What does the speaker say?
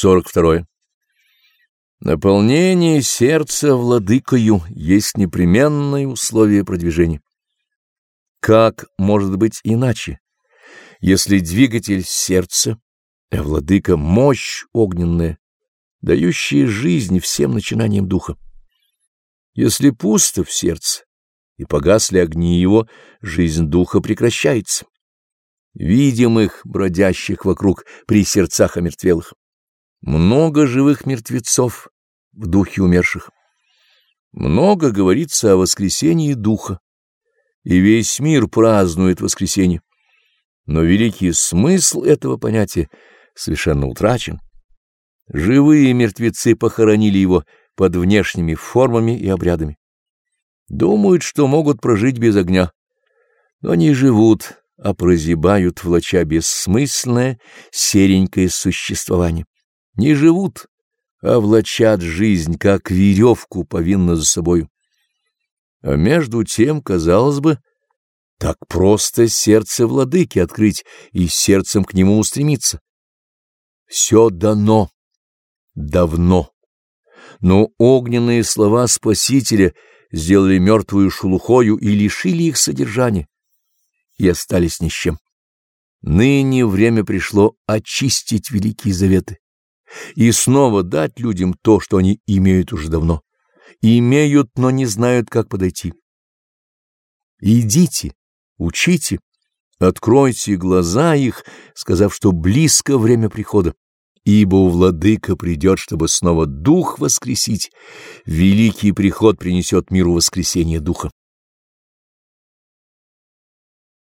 42. Наполнение сердца владыкою есть непременное условие продвижения. Как может быть иначе, если двигатель сердца, а владыка — мощь огненная, дающая жизнь всем начинаниям духа? Если пусто в сердце и погасли огни его, жизнь духа прекращается. Видим их, бродящих вокруг при сердцах омертвелых. Много живых мертвецов в духе умерших. Много говорится о воскресении духа, и весь мир празднует воскресенье. Но великий смысл этого понятия совершенно утрачен. Живые мертвецы похоронили его под внешними формами и обрядами. Думают, что могут прожить без огня, но не живут, а прозябают, влача бессмысленное серенькое существование не живут, а влачат жизнь, как веревку повинна за собою. А между тем, казалось бы, так просто сердце владыки открыть и сердцем к нему устремиться. Все дано, давно. Но огненные слова Спасителя сделали мертвую шелухою и лишили их содержания, и остались ни с чем. Ныне время пришло очистить великие заветы и снова дать людям то, что они имеют уже давно. Имеют, но не знают, как подойти. Идите, учите, откройте глаза их, сказав, что близко время прихода, ибо у владыка придет, чтобы снова дух воскресить. Великий приход принесет миру воскресение духа.